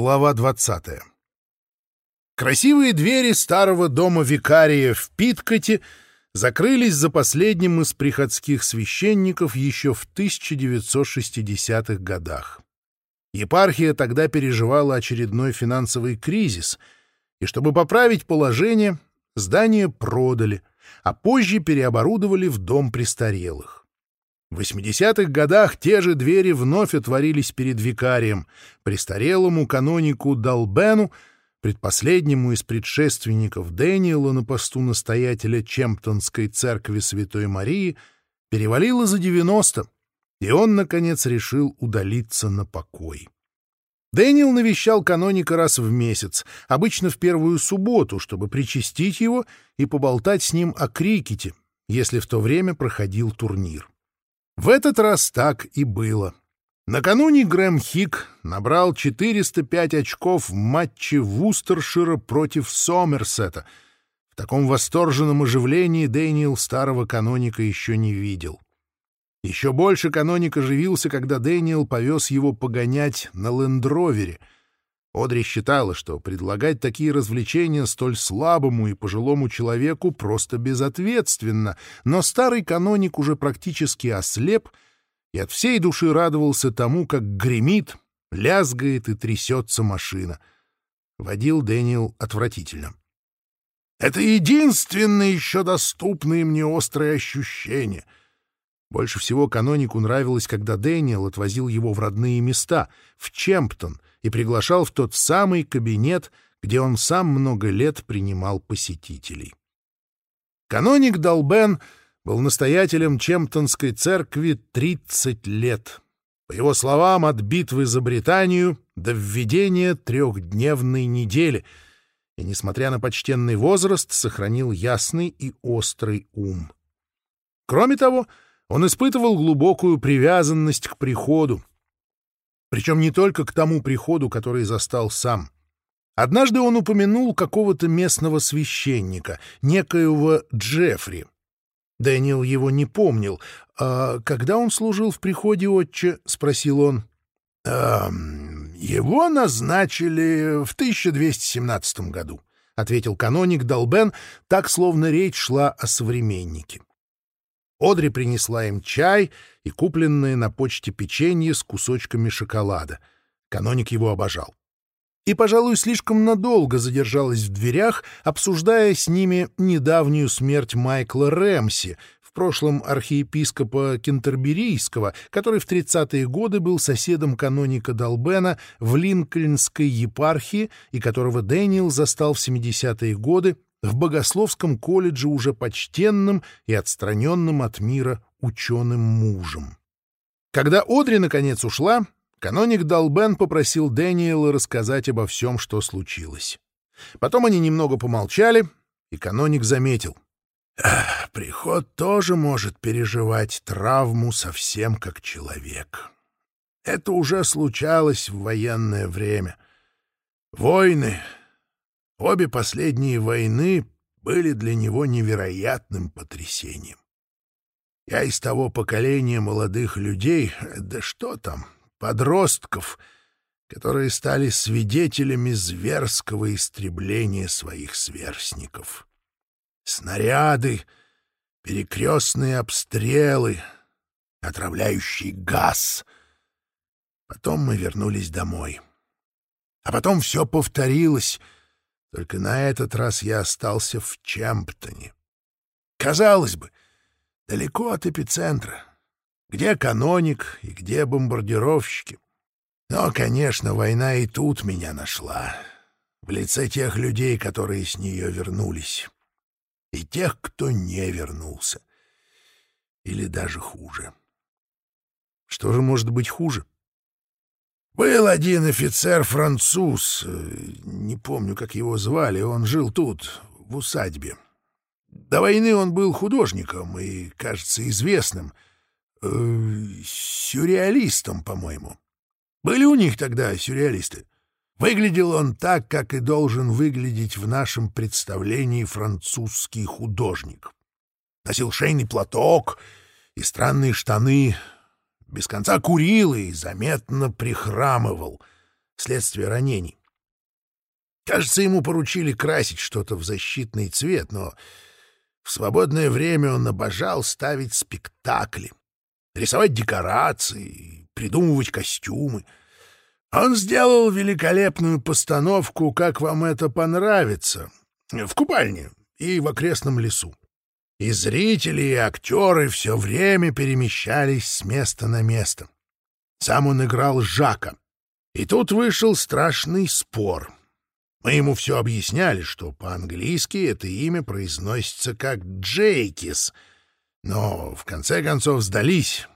Глава 20. Красивые двери старого дома викария в Питкоте закрылись за последним из приходских священников еще в 1960-х годах. Епархия тогда переживала очередной финансовый кризис, и чтобы поправить положение, здание продали, а позже переоборудовали в дом престарелых. В 80-х годах те же двери вновь отворились перед викарием, престарелому канонику Далбену, предпоследнему из предшественников Дэниела на посту настоятеля Чемптонской церкви Святой Марии, перевалило за 90, и он, наконец, решил удалиться на покой. Дэниел навещал каноника раз в месяц, обычно в первую субботу, чтобы причастить его и поболтать с ним о крикете, если в то время проходил турнир. В этот раз так и было. Накануне Грэм Хик набрал 405 очков в матче Вустершира против Сомерсета. В таком восторженном оживлении Дэниел старого каноника еще не видел. Еще больше каноник оживился, когда Дэниел повез его погонять на лендровере — Одри считала, что предлагать такие развлечения столь слабому и пожилому человеку просто безответственно, но старый каноник уже практически ослеп и от всей души радовался тому, как гремит, лязгает и трясется машина. Водил Дэниел отвратительно. «Это единственное еще доступное мне острое ощущение». Больше всего канонику нравилось, когда Дэниел отвозил его в родные места, в Чемптон — и приглашал в тот самый кабинет, где он сам много лет принимал посетителей. Каноник Долбен был настоятелем Чемптонской церкви 30 лет. По его словам, от битвы за Британию до введения трехдневной недели, и, несмотря на почтенный возраст, сохранил ясный и острый ум. Кроме того, он испытывал глубокую привязанность к приходу, причем не только к тому приходу, который застал сам. Однажды он упомянул какого-то местного священника, некоего Джеффри. Дэниел его не помнил. «А когда он служил в приходе отче?» — спросил он. «Эм, «Его назначили в 1217 году», — ответил каноник Долбен, так, словно речь шла о современнике. Одри принесла им чай и купленное на почте печенье с кусочками шоколада. Каноник его обожал. И, пожалуй, слишком надолго задержалась в дверях, обсуждая с ними недавнюю смерть Майкла Рэмси, в прошлом архиепископа Кентерберийского, который в 30-е годы был соседом каноника Долбена в Линкольнской епархии и которого Дэниел застал в 70-е годы в богословском колледже уже почтенным и отстраненным от мира ученым мужем. Когда Одри наконец ушла, каноник Далбен попросил Дэниела рассказать обо всем, что случилось. Потом они немного помолчали, и каноник заметил. «Приход тоже может переживать травму совсем как человек. Это уже случалось в военное время. Войны Обе последние войны были для него невероятным потрясением. Я из того поколения молодых людей, да что там, подростков, которые стали свидетелями зверского истребления своих сверстников. Снаряды, перекрестные обстрелы, отравляющий газ. Потом мы вернулись домой. А потом все повторилось — только на этот раз я остался в Чемптоне. Казалось бы, далеко от эпицентра. Где каноник и где бомбардировщики? Но, конечно, война и тут меня нашла. В лице тех людей, которые с нее вернулись. И тех, кто не вернулся. Или даже хуже. Что же может быть хуже? — был один офицер француз, э, не помню, как его звали, он жил тут, в усадьбе. До войны он был художником и, кажется, известным, э, сюрреалистом, по-моему. Были у них тогда сюрреалисты. Выглядел он так, как и должен выглядеть в нашем представлении французский художник. Носил шейный платок и странные штаны без конца курил и заметно прихрамывал, вследствие ранений. Кажется, ему поручили красить что-то в защитный цвет, но в свободное время он обожал ставить спектакли, рисовать декорации, придумывать костюмы. Он сделал великолепную постановку «Как вам это понравится» в купальне и в окрестном лесу. И зрители, и актеры все время перемещались с места на место. Сам он играл Жака. И тут вышел страшный спор. Мы ему все объясняли, что по-английски это имя произносится как «Джейкис», но в конце концов сдались,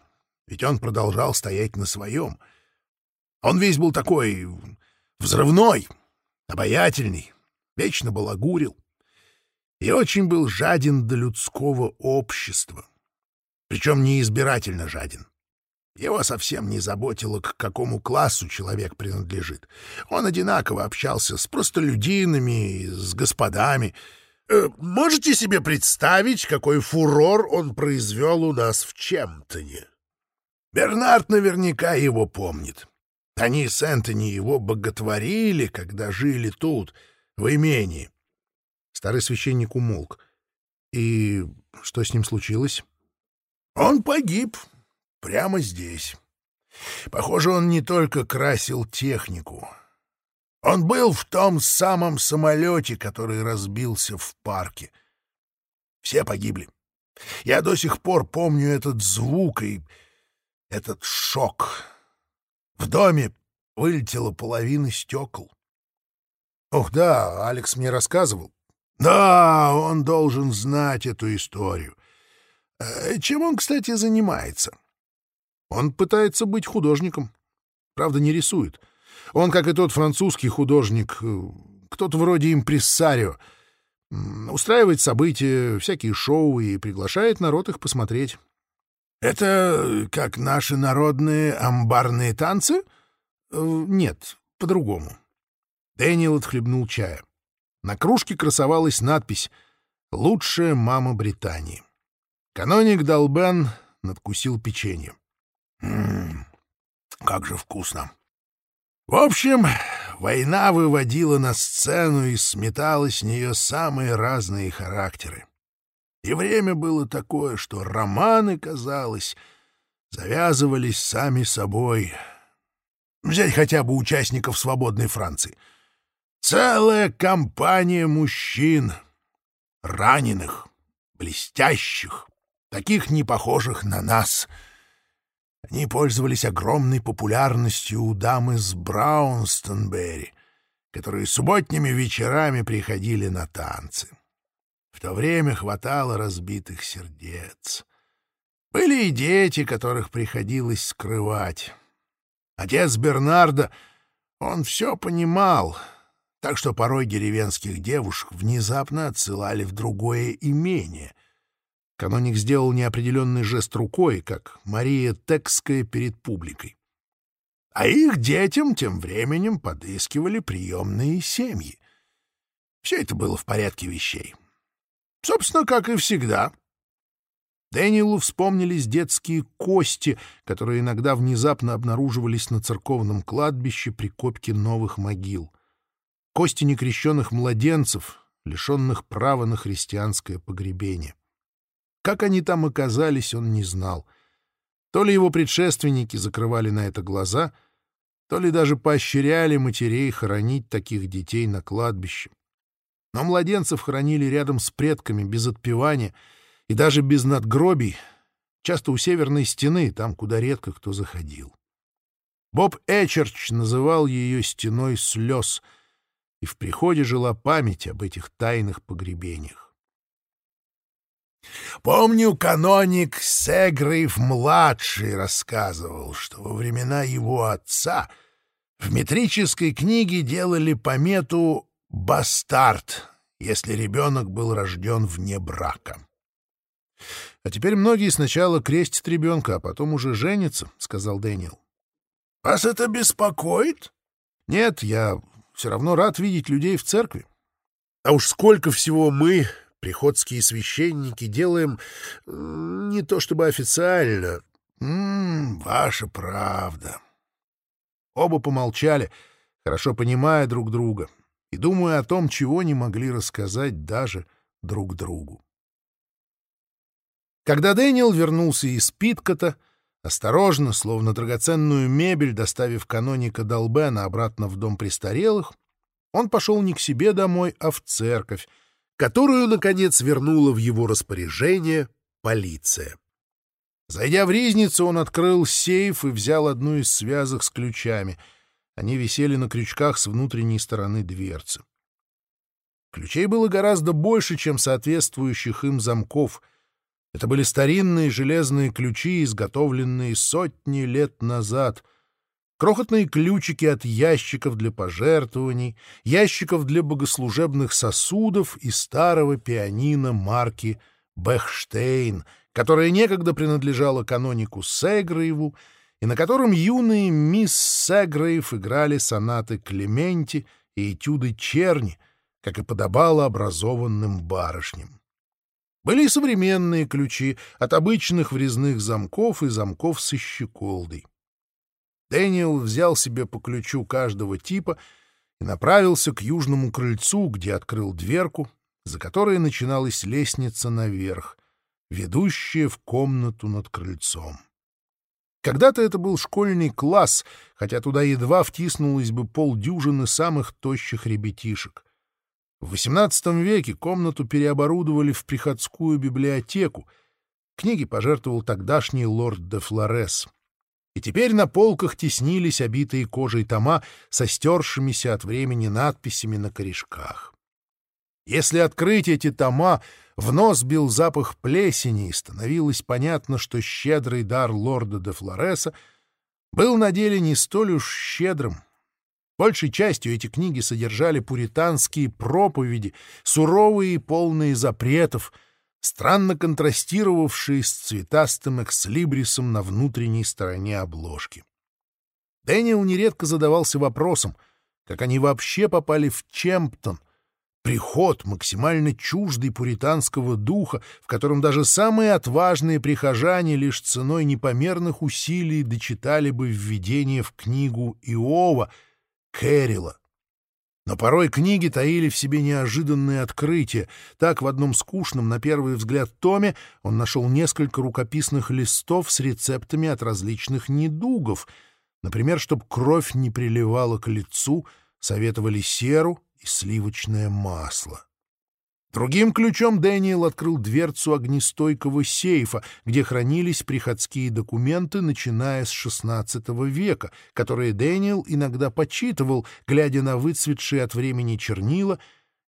ведь он продолжал стоять на своем. Он весь был такой взрывной, обаятельный, вечно балагурил. и очень был жаден до людского общества. Причем неизбирательно жаден. Его совсем не заботило, к какому классу человек принадлежит. Он одинаково общался с простолюдинами, с господами. Э, можете себе представить, какой фурор он произвел у нас в Чемптоне? Бернард наверняка его помнит. Они с Энтони его боготворили, когда жили тут, в имении. Старый священник умолк. И что с ним случилось? Он погиб. Прямо здесь. Похоже, он не только красил технику. Он был в том самом самолете, который разбился в парке. Все погибли. Я до сих пор помню этот звук и этот шок. В доме вылетела половина стекол. Ох да, Алекс мне рассказывал. Да, он должен знать эту историю. Э, чем он, кстати, занимается? Он пытается быть художником. Правда, не рисует. Он, как и тот французский художник, э, кто-то вроде импрессарио, устраивает события, всякие шоу и приглашает народ их посмотреть. Это как наши народные амбарные танцы? Э, нет, по-другому. Дэниел отхлебнул чая. На кружке красовалась надпись «Лучшая мама Британии». Каноник Долбен надкусил печенье. «Ммм, как же вкусно!» В общем, война выводила на сцену и сметала с нее самые разные характеры. И время было такое, что романы, казалось, завязывались сами собой. Взять хотя бы участников «Свободной Франции». Целая компания мужчин, раненых, блестящих, таких не похожих на нас. Они пользовались огромной популярностью у дам из Браунстонберри, которые субботними вечерами приходили на танцы. В то время хватало разбитых сердец. Были и дети, которых приходилось скрывать. Отец Бернарда, он все понимал — так что порой деревенских девушек внезапно отсылали в другое имение. Каноник сделал неопределенный жест рукой, как Мария Текская перед публикой. А их детям тем временем подыскивали приемные семьи. Все это было в порядке вещей. Собственно, как и всегда. Дэниелу вспомнились детские кости, которые иногда внезапно обнаруживались на церковном кладбище при копке новых могил кости некрещенных младенцев, лишенных права на христианское погребение. Как они там оказались, он не знал. То ли его предшественники закрывали на это глаза, то ли даже поощряли матерей хоронить таких детей на кладбище. Но младенцев хоронили рядом с предками, без отпевания и даже без надгробий, часто у северной стены, там, куда редко кто заходил. Боб Эчерч называл ее «стеной слез», и в приходе жила память об этих тайных погребениях. Помню, каноник Сегрейв-младший рассказывал, что во времена его отца в метрической книге делали помету «бастард», если ребенок был рожден вне брака. «А теперь многие сначала крестят ребенка, а потом уже женятся», — сказал Дэниел. «Вас это беспокоит?» «Нет, я все равно рад видеть людей в церкви. А уж сколько всего мы, приходские священники, делаем не то чтобы официально. М -м, ваша правда. Оба помолчали, хорошо понимая друг друга и думая о том, чего не могли рассказать даже друг другу. Когда Дэниел вернулся из Питкота, Осторожно, словно драгоценную мебель, доставив каноника Долбена обратно в дом престарелых, он пошел не к себе домой, а в церковь, которую, наконец, вернула в его распоряжение полиция. Зайдя в ризницу, он открыл сейф и взял одну из связок с ключами. Они висели на крючках с внутренней стороны дверцы. Ключей было гораздо больше, чем соответствующих им замков — это были старинные железные ключи, изготовленные сотни лет назад. Крохотные ключики от ящиков для пожертвований, ящиков для богослужебных сосудов и старого пианино марки «Бехштейн», которое некогда принадлежало канонику Сеграеву и на котором юные мисс Сеграев играли сонаты Клементи и этюды Черни, как и подобало образованным барышням. Были и современные ключи от обычных врезных замков и замков со щеколдой. Дэниел взял себе по ключу каждого типа и направился к южному крыльцу, где открыл дверку, за которой начиналась лестница наверх, ведущая в комнату над крыльцом. Когда-то это был школьный класс, хотя туда едва втиснулось бы полдюжины самых тощих ребятишек — в XVIII веке комнату переоборудовали в приходскую библиотеку. Книги пожертвовал тогдашний лорд де Флорес. И теперь на полках теснились обитые кожей тома со стершимися от времени надписями на корешках. Если открыть эти тома, в нос бил запах плесени, и становилось понятно, что щедрый дар лорда де Флореса был на деле не столь уж щедрым — Большей частью эти книги содержали пуританские проповеди, суровые и полные запретов, странно контрастировавшие с цветастым экслибрисом на внутренней стороне обложки. Дэниел нередко задавался вопросом, как они вообще попали в Чемптон, приход, максимально чуждый пуританского духа, в котором даже самые отважные прихожане лишь ценой непомерных усилий дочитали бы введение в книгу Иова — Кэрила. Но порой книги таили в себе неожиданные открытия. Так, в одном скучном, на первый взгляд, томе он нашел несколько рукописных листов с рецептами от различных недугов. Например, чтобы кровь не приливала к лицу, советовали серу и сливочное масло. Другим ключом Дэниел открыл дверцу огнестойкого сейфа, где хранились приходские документы, начиная с XVI века, которые Дэниел иногда подсчитывал, глядя на выцветшие от времени чернила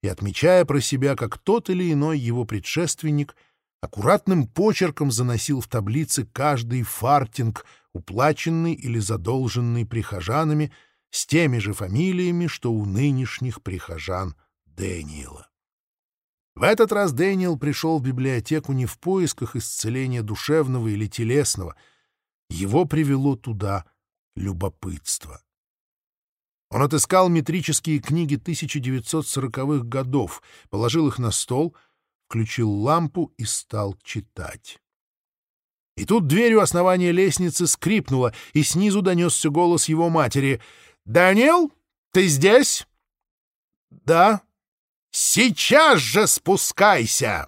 и отмечая про себя, как тот или иной его предшественник аккуратным почерком заносил в таблицы каждый фартинг, уплаченный или задолженный прихожанами, с теми же фамилиями, что у нынешних прихожан Дэниела. В этот раз Дэниел пришел в библиотеку не в поисках исцеления душевного или телесного. Его привело туда любопытство. Он отыскал метрические книги 1940-х годов, положил их на стол, включил лампу и стал читать. И тут дверь у основания лестницы скрипнула, и снизу донесся голос его матери — «Даниэл, ты здесь?» «Да». сейчас же спускайся!»